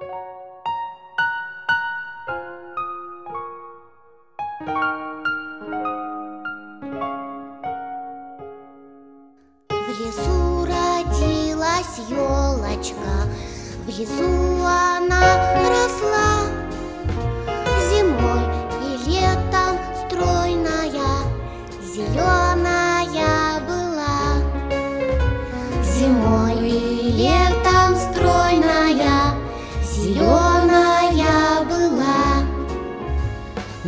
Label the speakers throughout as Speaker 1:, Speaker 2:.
Speaker 1: В лесу родилась елочка, в лесу она росла. Зимой и летом стройная, зеленая была. Зимой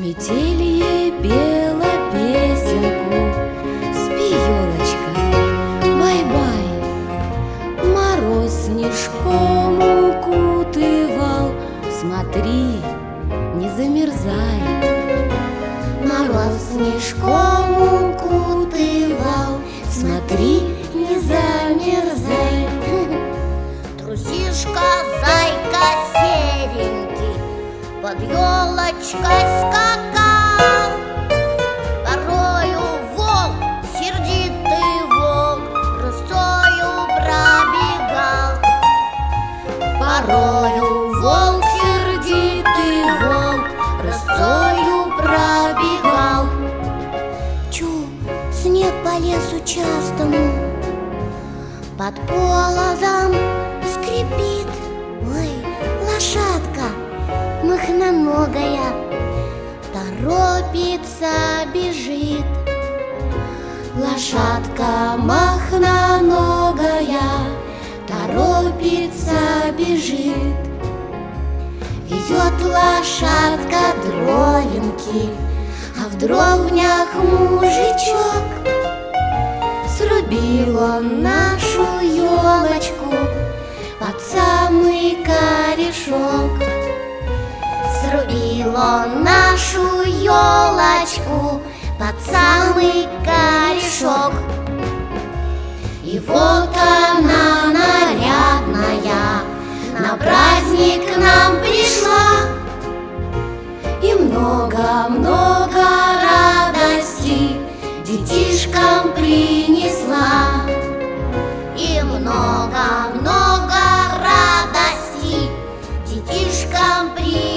Speaker 2: Метель ей пела песенку. Спи, елочка, бай-бай. Мороз снежком укутывал. Смотри, не замерзай.
Speaker 1: Мороз снежком укутывал. Смотри, не замерзай. Трусишка, зайка серенький Под елочкой скакал. Порою волк, сердитый волк Рысою пробегал. Порою волк, сердитый волк Рысою пробегал. Чу, снег по лесу частому Под полозом махноногая Торопится, бежит. Лошадка махноногая Торопится, бежит. Везет лошадка дровинки А в дровнях мужичок. Срубил он нашу елочку Под самый корешок Свело нашу елочку под самый корешок. И вот она нарядная на праздник нам пришла. И много-много радости детишкам принесла. И много-много радости детишкам принесла.